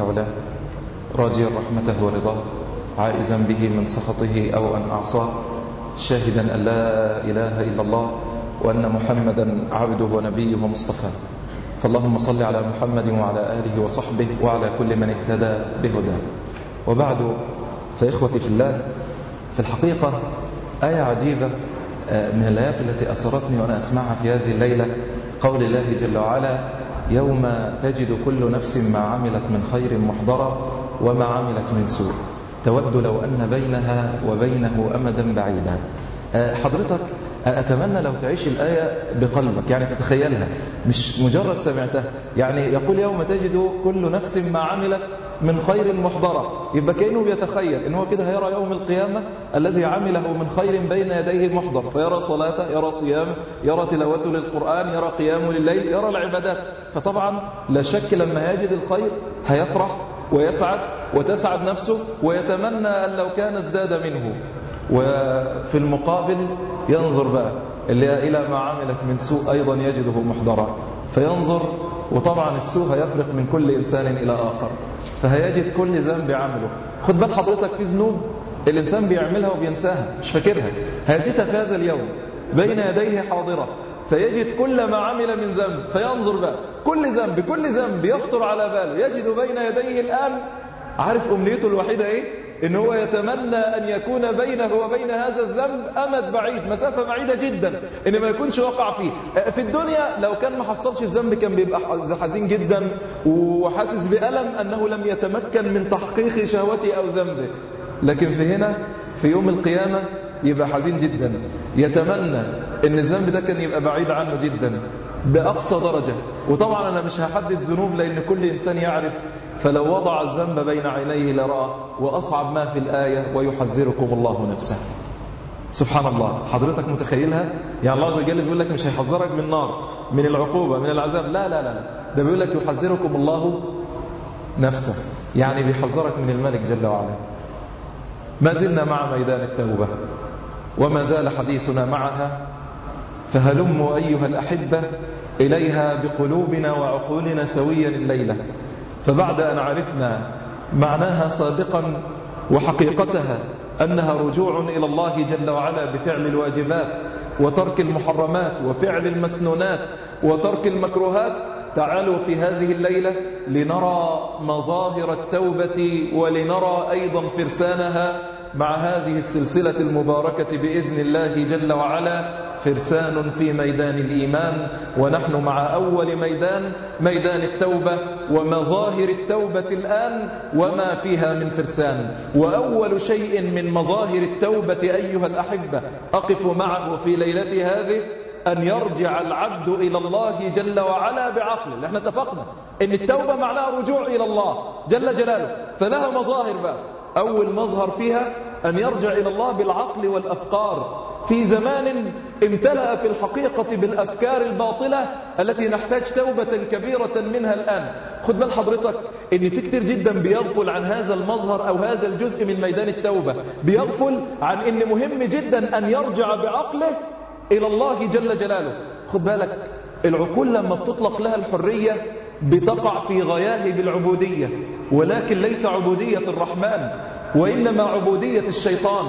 جل علاه راجيا رحمته ورضاه عائزا به من سخطه أو أن أعصاه شاهدا أن لا إله إلا الله وأن محمدا عبده ونبيه ومصطفاه. فاللهم صل على محمد وعلى آله وصحبه وعلى كل من اهتدى بهداه. وبعد فإخوتي في الله في الحقيقة آية عجيبة من الآيات التي أسرتني وأنا أسمعها في هذه الليلة قول الله جل وعلا يوم تجد كل نفس ما عملت من خير محضرة وما عملت من سوء. تود لو أن بينها وبينه أمدا بعيدا. حضرتك أتمنى لو تعيش الآية بقلبك يعني تتخيلها. مش مجرد سمعتها. يعني يقول يوم تجد كل نفس ما عملت من خير محضرة. يبقى كأنه بيتخيل إن هو كده هيرى يوم القيامة الذي عمله من خير بين يديه محضر. فيرى صلاته يرى صيامه يرى تلاوته للقرآن يرى قيامه لليل يرى العبادات. فطبعا لا شك لما يجد الخير هيفرح ويسعد وتسعد نفسه ويتمنى أن لو كان ازداد منه. وفي المقابل ينظر بقى اللي إلى ما عملت من سوء أيضا يجده محضرا. فينظر وطبعا السوء هيفرق من كل إنسان إلى آخر. فهيجد كل ذنب عمله. خد بال حضرتك في ذنوب الإنسان بيعملها وبينساها مش فاكرها. هيجدها في هذا اليوم بين يديه حاضرة. فيجد كل ما عمل من ذنب فينظر بقى. كل ذنب كل ذنب يخطر على باله. يجد بين يديه الآن عارف أمنيته الوحيدة إيه؟ إن هو يتمنى أن يكون بينه وبين هذا الذنب أمد بعيد مسافة بعيدة جدا. إن ما يكونش وقع فيه. في الدنيا لو كان ما حصلش الذنب كان بيبقى حزين جدا. وحاسس بألم أنه لم يتمكن من تحقيق شهوته أو ذنبه. لكن في هنا في يوم القيامة يبقى حزين جدا. يتمنى إن الذنب ده كان يبقى بعيد عنه جدا. بأقصى درجة. وطبعا أنا مش هحدد ذنوب لأن كل إنسان يعرف فلو وضع الذنب بين عينيه لرأى وأصعب ما في الآية ويحذركم الله نفسه. سبحان الله. حضرتك متخيلها؟ يعني الله عز وجل بيقول لك مش هيحذرك من النار من العقوبة من العذاب. لا لا لا ده بيقول لك يحذركم الله نفسه. يعني بيحذرك من الملك جل وعلا. ما زلنا مع ميدان التوبة وما زال حديثنا معها. فهلموا أيها الأحبة إليها بقلوبنا وعقولنا سويا الليلة. فبعد أن عرفنا معناها سابقا وحقيقتها أنها رجوع إلى الله جل وعلا بفعل الواجبات وترك المحرمات وفعل المسنونات وترك المكروهات تعالوا في هذه الليلة لنرى مظاهر التوبة ولنرى أيضا فرسانها مع هذه السلسلة المباركة بإذن الله جل وعلا. فرسان في ميدان الإيمان ونحن مع أول ميدان ميدان التوبة ومظاهر التوبة الآن وما فيها من فرسان وأول شيء من مظاهر التوبة أيها الأحبة أقف معه في ليلة هذه أن يرجع العبد إلى الله جل وعلا بعقله. إحنا اتفقنا أن التوبة معناها رجوع إلى الله جل جلاله. فلها مظاهر بقى. أول مظهر فيها أن يرجع إلى الله بالعقل والأفكار. في زمان امتلأ في الحقيقة بالأفكار الباطلة التي نحتاج توبة كبيرة منها الآن. خد بال حضرتك إن في كتير جدا بيغفل عن هذا المظهر أو هذا الجزء من ميدان التوبة. بيغفل عن إن مهم جدا أن يرجع بعقله إلى الله جل جلاله. خد بالك العقول لما بتطلق لها الحرية بتقع في غياهب العبودية. ولكن ليس عبودية الرحمن وإنما عبودية الشيطان.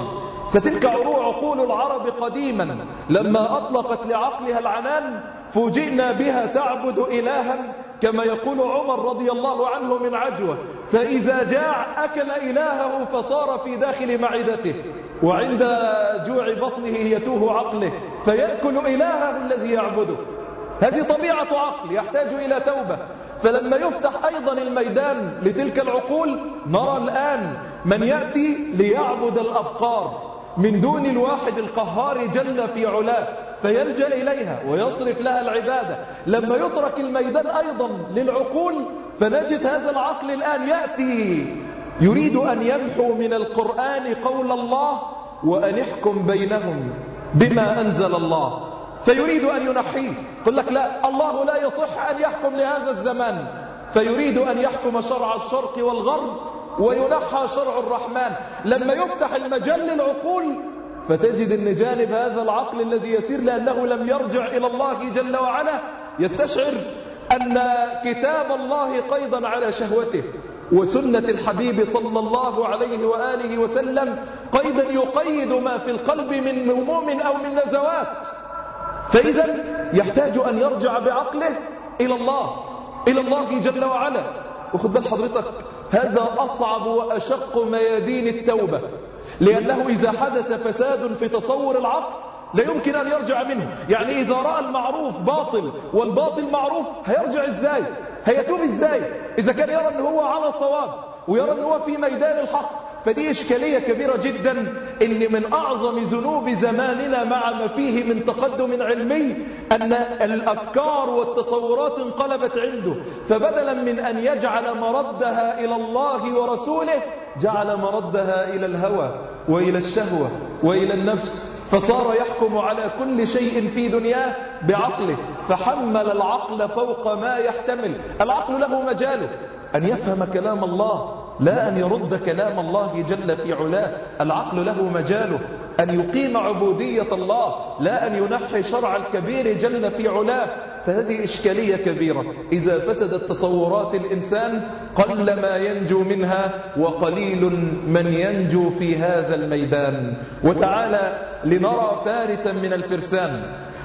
فتلك عقول العرب قديما لما أطلقت لعقلها العنان فوجئنا بها تعبد إلها كما يقول عمر رضي الله عنه من عجوة فإذا جاع أكل إلهه فصار في داخل معدته وعند جوع بطنه يتوه عقله فيأكل إلهه الذي يعبده. هذه طبيعة عقل يحتاج إلى توبة. فلما يفتح أيضا الميدان لتلك العقول نرى الآن من يأتي ليعبد الأبقار. من دون الواحد القهار جل في علاه فيلجأ إليها ويصرف لها العبادة. لما يترك الميدان أيضا للعقول فنجد هذا العقل الآن يأتي. يريد أن يمحو من القرآن قول الله وأن يحكم بينهم بما أنزل الله. فيريد أن ينحيه. يقول لك لا الله لا يصح أن يحكم لهذا الزمان. فيريد أن يحكم شرع الشرق والغرب وينحى شرع الرحمن. لما يفتح المجال للعقول فتجد أن جانب هذا العقل الذي يسير لأنه لم يرجع إلى الله جل وعلا يستشعر أن كتاب الله قيضا على شهوته وسنة الحبيب صلى الله عليه وآله وسلم قيدا يقيد ما في القلب من هموم أو من نزوات. فإذا يحتاج أن يرجع بعقله إلى الله إلى الله جل وعلا. وخذ بال حضرتك هذا أصعب وأشق ميادين التوبة لأنه إذا حدث فساد في تصور العقل لا يمكن أن يرجع منه. يعني إذا رأى المعروف باطل والباطل معروف هيرجع إزاي؟ هيتوب إزاي؟ إذا كان يرى أنه هو على صواب ويرى أنه هو في ميدان الحق فدي إشكالية كبيرة جدا إن من أعظم ذنوب زماننا مع ما فيه من تقدم علمي أن الأفكار والتصورات انقلبت عنده. فبدلا من أن يجعل مردها إلى الله ورسوله جعل مردها إلى الهوى وإلى الشهوة وإلى النفس. فصار يحكم على كل شيء في دنياه بعقله. فحمل العقل فوق ما يحتمل. العقل له مجاله. أن يفهم كلام الله لا أن يرد كلام الله جل في علاه. العقل له مجاله. أن يقيم عبودية الله. لا أن ينحي شرع الكبير جل في علاه. فهذه إشكالية كبيرة. إذا فسدت تصورات الإنسان قل ما ينجو منها وقليل من ينجو في هذا الميدان. وتعالى لنرى فارسا من الفرسان.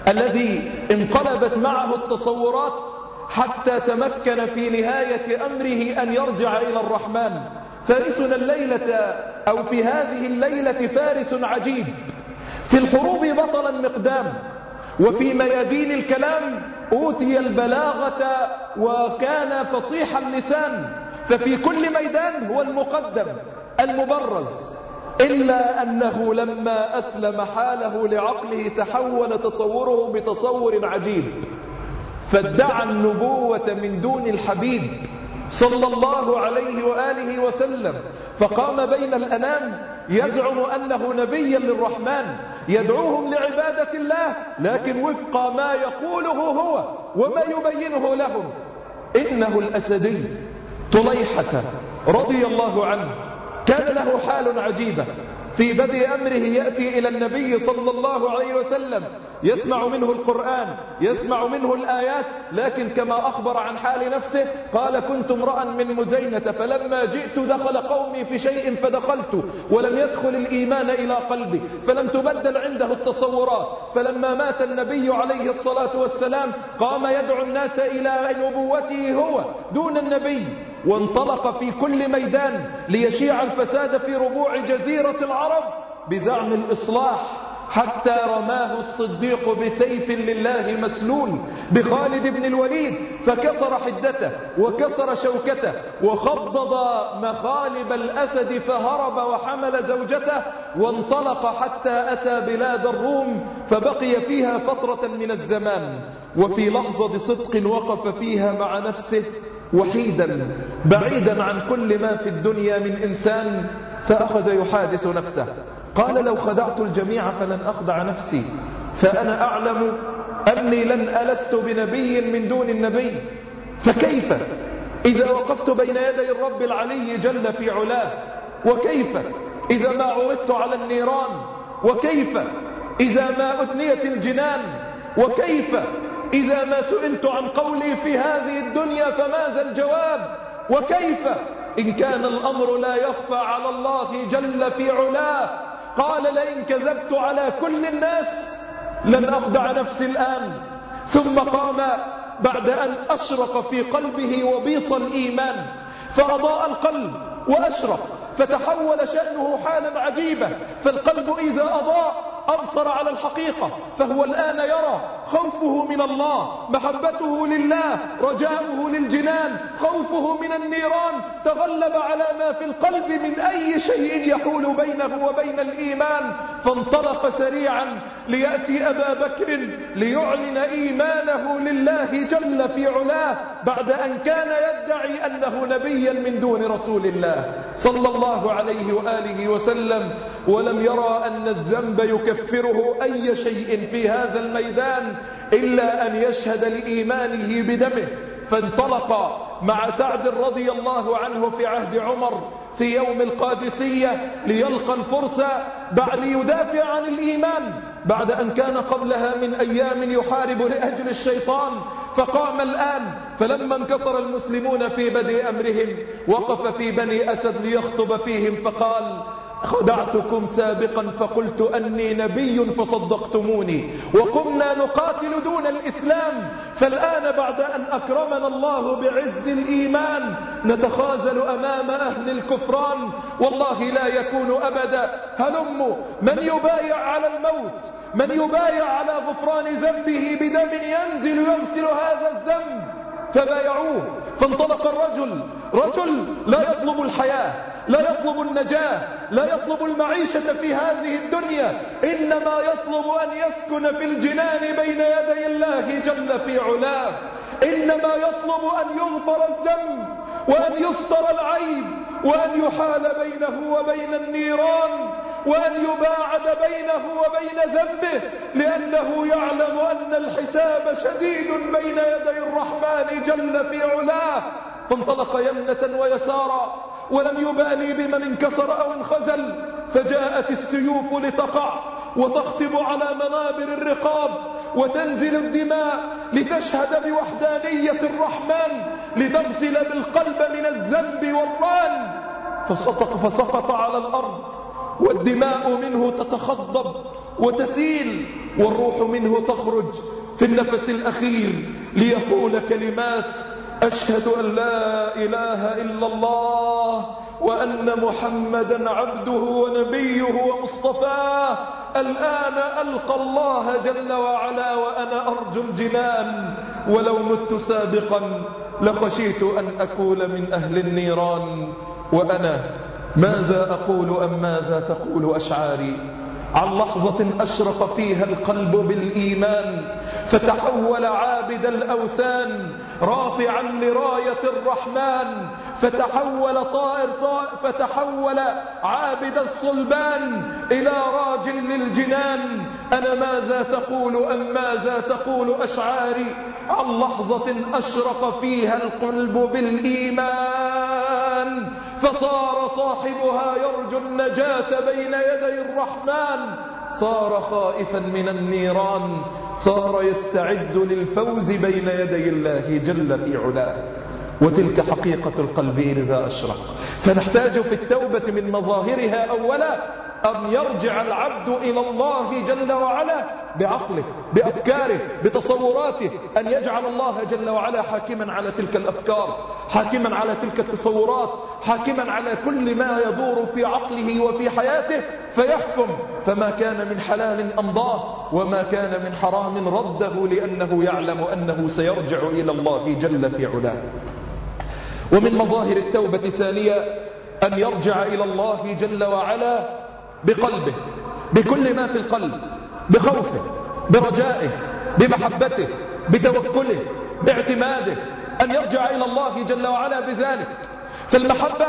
الذي انقلبت معه التصورات حتى تمكن في نهاية أمره أن يرجع إلى الرحمن. فارسنا الليلة أو في هذه الليلة فارس عجيب. في الحروب بطلا مقدام وفي ميادين الكلام أوتي البلاغة وكان فصيح اللسان. ففي كل ميدان هو المقدم المبرز. إلا أنه لما أسلم حاله لعقله تحول تصوره بتصور عجيب. فادعى النبوة من دون الحبيب صلى الله عليه وآله وسلم فقام بين الأنام يزعم أنه نبيا للرحمن يدعوهم لعبادة الله لكن وفق ما يقوله هو وما يبينه لهم. إنه الأسدي طليحة رضي الله عنه كان له حال عجيبة. في بدء أمره يأتي إلى النبي صلى الله عليه وسلم. يسمع منه القرآن يسمع منه الآيات لكن كما أخبر عن حال نفسه قال كنت امرأ من مزينة فلما جئت دخل قومي في شيء فدخلت ولم يدخل الإيمان إلى قلبي فلم تبدل عنده التصورات. فلما مات النبي عليه الصلاة والسلام قام يدعو الناس إلى نبوته هو دون النبي. وانطلق في كل ميدان ليشيع الفساد في ربوع جزيرة العرب بزعم الإصلاح حتى رماه الصديق بسيف لله مسلول بخالد بن الوليد فكسر حدته وكسر شوكته وخضض مخالب الأسد فهرب وحمل زوجته وانطلق حتى أتى بلاد الروم فبقي فيها فترة من الزمان وفي لحظة صدق وقف فيها مع نفسه وحيدا بعيدا عن كل ما في الدنيا من إنسان فأخذ يحادث نفسه. قال لو خدعت الجميع فلن أخدع نفسي. فأنا أعلم أني لن ألست بنبي من دون النبي. فكيف؟ إذا وقفت بين يدي الرب العلي جل في علاه وكيف؟ إذا ما عرضت على النيران وكيف؟ إذا ما أثنيت الجنان وكيف؟ إذا ما سئلت عن قولي في هذه الدنيا فماذا الجواب؟ وكيف؟ إن كان الأمر لا يخفى على الله جل في علاه. قال لئن كذبت على كل الناس لن أخدع نفسي الآن. ثم قام بعد أن أشرق في قلبه وبيص الإيمان. فأضاء القلب وأشرق. فتحول شأنه حالا عجيبة فالقلب إذا أضاء أبصر على الحقيقة فهو الآن يرى خوفه من الله محبته لله رجاؤه للجنان خوفه من النيران تغلب على ما في القلب من أي شيء يحول بينه وبين الإيمان فانطلق سريعا ليأتي أبا بكر ليعلن إيمانه لله جل في علاه. بعد أن كان يدعي أنه نبيا من دون رسول الله صلى الله عليه وآله وسلم ولم يرى أن الذنب يكفره أي شيء في هذا الميدان إلا أن يشهد لإيمانه بدمه. فانطلق مع سعد رضي الله عنه في عهد عمر في يوم القادسية ليلقى الفرس بعد ليدافع عن الإيمان. بعد أن كان قبلها من أيام يحارب لأجل الشيطان فقام الآن فلما انكسر المسلمون في بدء أمرهم وقف في بني أسد ليخطب فيهم فقال خدعتكم سابقا فقلت أني نبي فصدقتموني وقمنا نقاتل دون الإسلام فالآن بعد أن أكرمنا الله بعز الإيمان نتخاذل أمام أهل الكفران والله لا يكون أبدا. هلموا من يبايع على الموت من يبايع على غفران ذنبه بدم ينزل يغسل هذا الذنب فبايعوه. فانطلق الرجل. رجل لا يطلب الحياة لا يطلب النجاة لا يطلب المعيشة في هذه الدنيا إنما يطلب أن يسكن في الجنان بين يدي الله جل في علاه. إنما يطلب أن يغفر الذنب وأن يستر العيب وأن يحال بينه وبين النيران. وأن يباعد بينه وبين ذنبه لأنه يعلم أن الحساب شديد بين يدي الرحمن جل في علاه. فانطلق يمنة ويسارا ولم يبالي بمن انكسر أو انخزل فجاءت السيوف لتقع وتخطب على منابر الرقاب وتنزل الدماء لتشهد بوحدانية الرحمن لتغسل بالقلب من الذنب والران. فسقط, فسقط على الأرض والدماء منه تتخضب وتسيل والروح منه تخرج في النفس الأخير ليقول كلمات أشهد أن لا إله إلا الله وأن محمدا عبده ونبيه ومصطفاه. الآن ألقى الله جل وعلا وأنا أرجو الجنان. ولو مت سابقا لخشيت أن أكون من أهل النيران. وأنا ماذا أقول أم ماذا تقول أشعاري؟ عن لحظة أشرق فيها القلب بالإيمان فتحول عابد الأوثان رافعا لراية الرحمن فتحول طائر طائر فتحول عابد الصلبان إلى راج للجنان. أنا ماذا تقول أم ماذا تقول أشعاري؟ عن لحظة أشرق فيها القلب بالإيمان. فصار صاحبها يرجو النجاة بين يدي الرحمن. صار خائفا من النيران. صار يستعد للفوز بين يدي الله جل في علاه. وتلك حقيقة القلب إذا أشرق. فنحتاج في التوبة من مظاهرها أولا أن يرجع العبد إلى الله جل وعلا؟ بعقله بأفكاره بتصوراته. أن يجعل الله جل وعلا حاكما على تلك الأفكار حاكما على تلك التصورات حاكما على كل ما يدور في عقله وفي حياته فيحكم. فما كان من حلال أمضاه وما كان من حرام رده لأنه يعلم أنه سيرجع إلى الله جل في علاه. ومن مظاهر التوبة ثانية أن يرجع إلى الله جل وعلا بقلبه بكل ما في القلب بخوفه برجائه بمحبته بتوكله باعتماده أن يرجع إلى الله جل وعلا بذلك. فالمحبة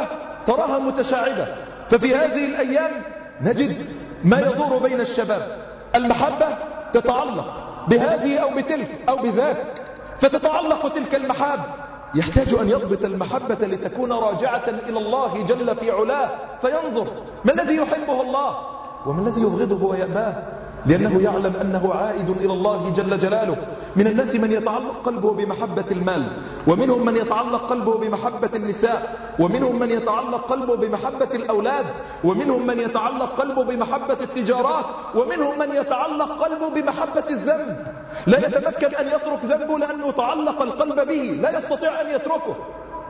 تراها متشعبة. ففي هذه الأيام نجد ما يدور بين الشباب. المحبة تتعلق بهذه أو بتلك أو بذاك فتتعلق تلك المحاب. يحتاج أن يضبط المحبة لتكون راجعة إلى الله جل في علاه فينظر ما الذي يحبه الله وما الذي يبغضه ويأباه. لأنه يعلم أنه عائد إلى الله جل جلاله. من الناس من يتعلق قلبه بمحبة المال ومنهم من يتعلق قلبه بمحبة النساء ومنهم من يتعلق قلبه بمحبة الأولاد ومنهم من يتعلق قلبه بمحبة التجارات ومنهم من يتعلق قلبه بمحبة الذنب. لا يتمكن أن يترك ذنبه لأنه تعلق القلب به لا يستطيع أن يتركه.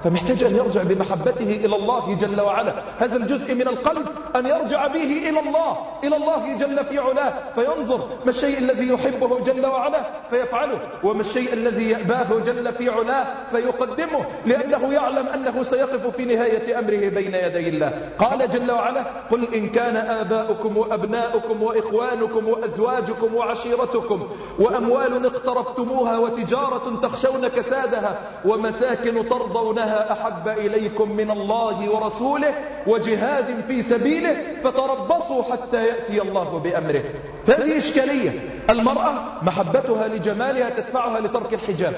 فمحتاج أن يرجع بمحبته إلى الله جل وعلا. هذا الجزء من القلب أن يرجع به إلى الله إلى الله جل في علاه. فينظر ما الشيء الذي يحبه جل وعلا فيفعله. وما الشيء الذي يأباه جل في علاه فيقدمه لأنه يعلم أنه سيقف في نهاية أمره بين يدي الله. قال جل وعلا قل إن كان آباؤكم وأبناؤكم وإخوانكم وأزواجكم وعشيرتكم وأموال اقترفتموها وتجارة تخشون كسادها ومساكن ترضونها إنها أحب إليكم من الله ورسوله وجهاد في سبيله فتربصوا حتى يأتي الله بأمره. فهذه إشكالية. المرأة محبتها لجمالها تدفعها لترك الحجاب.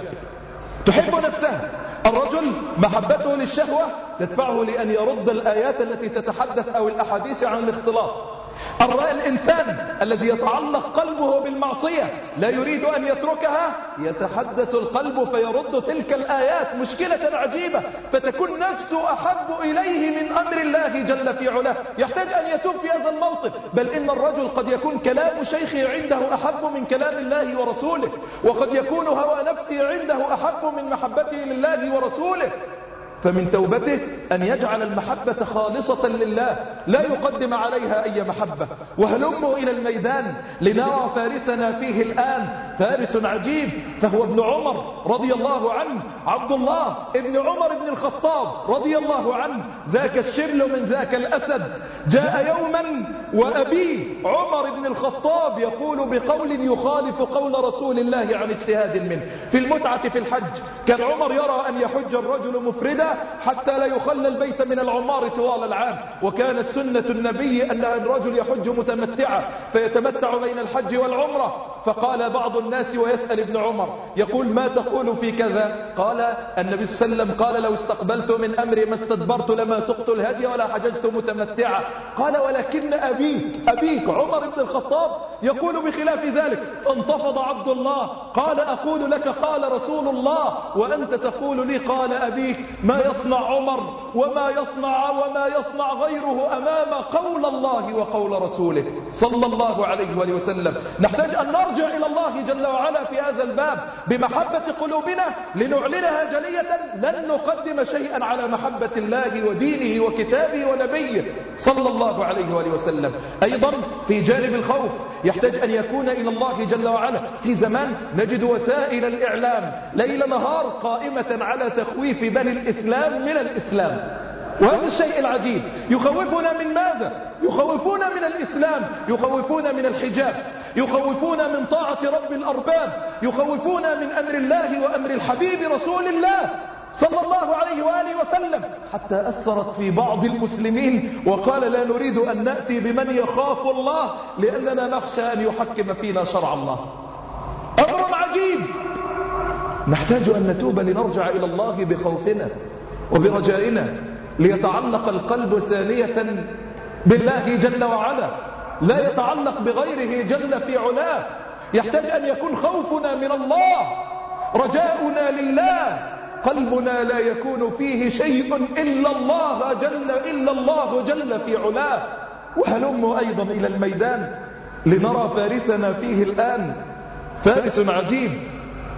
تحب نفسها. الرجل محبته للشهوة تدفعه لأن يرد الآيات التي تتحدث أو الأحاديث عن الاختلاط. الإنسان الذي يتعلق قلبه بالمعصية لا يريد أن يتركها يتحدث القلب فيرد تلك الآيات مشكلة عجيبة فتكون نفسه أحب إليه من أمر الله جل في علاه. يحتاج أن يتوب في هذا الموطن بل إن الرجل قد يكون كلام شيخه عنده أحب من كلام الله ورسوله وقد يكون هوى نفسه عنده أحب من محبته لله ورسوله. فمن توبته أن يجعل المحبة خالصة لله لا يقدم عليها أي محبة. وهلموا إلى الميدان لنرى فارسنا فيه الآن فارس عجيب فهو ابن عمر رضي الله عنه عبد الله ابن عمر بن الخطاب رضي الله عنه ذاك الشبل من ذاك الأسد. جاء يوما وأبيه عمر بن الخطاب يقول بقول يخالف قول رسول الله عن اجتهاد منه. في المتعة في الحج كان عمر يرى أن يحج الرجل مفردا حتى لا يخلى البيت من العمار طوال العام. وكانت سنة النبي أن الرجل يحج متمتعا فيتمتع بين الحج والعمرة. فقال بعض الناس ويسأل ابن عمر يقول ما تقول في كذا؟ قال النبي صلى الله عليه وسلم قال لو استقبلت من أمري ما استدبرت لما سقت الهدي ولا حججت متمتعا. قال ولكن أبيك أبيك عمر بن الخطاب يقول بخلاف ذلك فانتفض عبد الله. قال أقول لك قال رسول الله وأنت تقول لي قال أبيك ما يصنع عمر وما يصنع وما يصنع غيره أمام قول الله وقول رسوله. صلى الله عليه وآله وسلم. نحتاج أن نرجع إلى الله جل وعلا في هذا الباب بمحبة قلوبنا لنعلنها جلية. لن نقدم شيئا على محبة الله ودينه وكتابه ونبيه. صلى الله عليه وآله وسلم. أيضا في جانب الخوف يحتاج أن يكون إلى الله جل وعلا. في زمان نجد وسائل الإعلام ليل نهار قائمة على تخويف بني الإسلام من الإسلام. وهذا الشيء العجيب. يخوفنا من ماذا؟ يخوفون من الإسلام. يخوفون من الحجاب. يخوفون من طاعة رب الأرباب. يخوفون من أمر الله وأمر الحبيب رسول الله صلى الله عليه وآله وسلم. حتى أثرت في بعض المسلمين وقال لا نريد أن نأتي بمن يخاف الله لأننا نخشى أن يحكم فينا شرع الله. أمر عجيب. نحتاج أن نتوب لنرجع إلى الله بخوفنا. وبرجائنا ليتعلق القلب ثانية بالله جل وعلا. لا يتعلق بغيره جل في علاه. يحتاج أن يكون خوفنا من الله. رجاؤنا لله. قلبنا لا يكون فيه شيء إلا الله جل إلا الله جل في علاه. وهلم أيضا إلى الميدان لنرى فارسنا فيه الآن. فارس عجيب.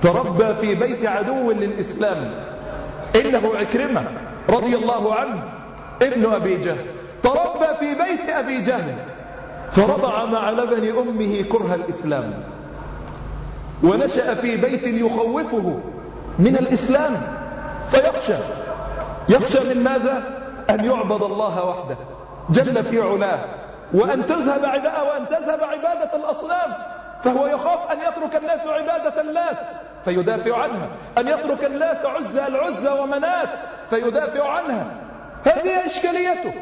تربى في بيت عدو للإسلام. إنه عكرمة رضي الله عنه ابن أبي جهل. تربى في بيت أبي جهل فرضع مع لبن أمه كره الإسلام. ونشأ في بيت يخوفه من الإسلام فيخشى. يخشى من ماذا؟ أن يعبد الله وحده جل في علاه. وأن تذهب عبادة وأن تذهب عبادة الأصنام فهو يخاف أن يترك الناس عبادة اللات. فيدافع عنها. أن يترك الناس عزة العزة ومنات فيدافع عنها. هذه إشكاليته.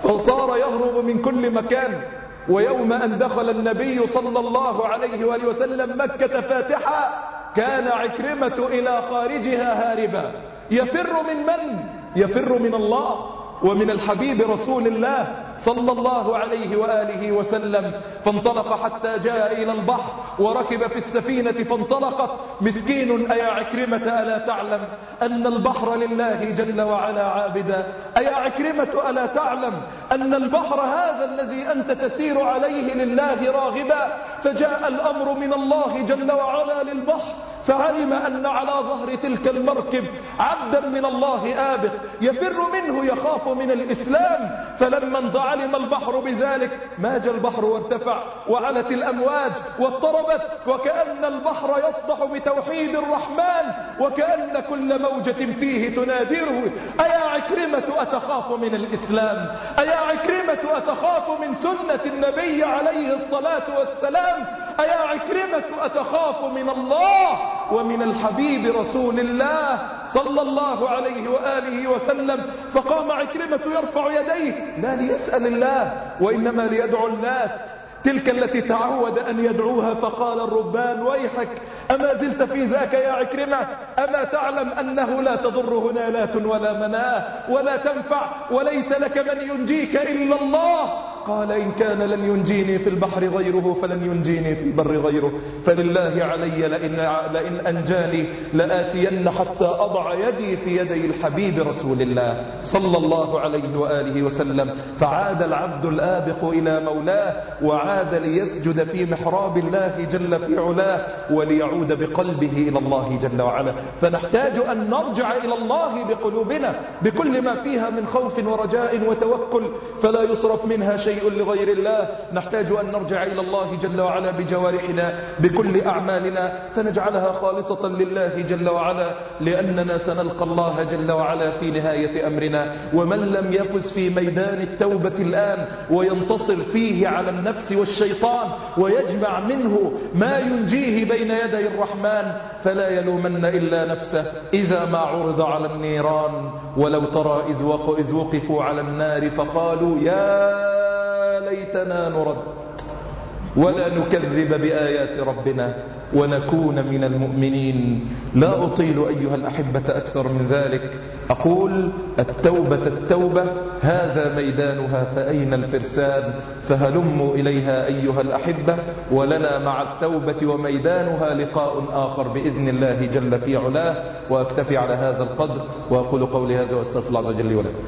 فصار يهرب من كل مكان. ويوم أن دخل النبي صلى الله عليه وآله وسلم مكة فاتحا كان عكرمة إلى خارجها هاربا. يفر من من؟ يفر من الله. ومن الحبيب رسول الله صلى الله عليه وآله وسلم. فانطلق حتى جاء إلى البحر وركب في السفينة فانطلقت. مسكين أيا عكرمة ألا تعلم أن البحر لله جل وعلا عابدا؟ أيا عكرمة ألا تعلم أن البحر هذا الذي أنت تسير عليه لله راغبا؟ فجاء الأمر من الله جل وعلا للبحر. فعلم أن على ظهر تلك المركب عبدا من الله آبق يفر منه يخاف من الإسلام. فلما علم البحر بذلك ماج البحر وارتفع وعلت الأمواج واضطربت وكأن البحر يصدح بتوحيد الرحمن وكأن كل موجة فيه تنادره. أيا عكرمة أتخاف من الإسلام؟ أيا عكرمة أتخاف من سنة النبي عليه الصلاة والسلام؟ أيا عكرمة أتخاف من الله ومن الحبيب رسول الله صلى الله عليه وآله وسلم. فقام عكرمة يرفع يديه. لا ليسأل الله وإنما ليدعو اللات تلك التي تعود أن يدعوها فقال الربان ويحك. أما زلت في ذاك يا عكرمة؟ أما تعلم أنه لا تضر هنا لات ولا مناة ولا تنفع وليس لك من ينجيك إلا الله. قال إن كان لن ينجيني في البحر غيره فلن ينجيني في البر غيره. فلله علي لئن, لئن أنجاني لآتين حتى أضع يدي في يدي الحبيب رسول الله صلى الله عليه وآله وسلم. فعاد العبد الآبق إلى مولاه وعاد ليسجد في محراب الله جل في علاه وليعود بقلبه إلى الله جل وعلا. فنحتاج أن نرجع إلى الله بقلوبنا بكل ما فيها من خوف ورجاء وتوكل. فلا يصرف منها لغير الله. نحتاج أن نرجع إلى الله جل وعلا بجوارحنا بكل أعمالنا. فنجعلها خالصة لله جل وعلا لأننا سنلقى الله جل وعلا في نهاية أمرنا. ومن لم يفز في ميدان التوبة الآن وينتصر فيه على النفس والشيطان ويجمع منه ما ينجيه بين يدي الرحمن فلا يلومن إلا نفسه. إذا ما عرض على النيران ولو ترى إذ وقفوا على النار فقالوا يا ليتنا نرد ولا نكذب بآيات ربنا ونكون من المؤمنين. لا أطيل أيها الأحبة أكثر من ذلك. أقول التوبة التوبة هذا ميدانها فأين الفرسان؟ فهلموا إليها أيها الأحبة ولنا مع التوبة وميدانها لقاء آخر بإذن الله جل في علاه. وأكتفي على هذا القدر وأقول قولي هذا وأستغفر الله عز وجل ولكم.